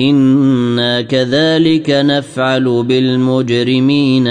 أنا كذلك نفعل بالمجرمين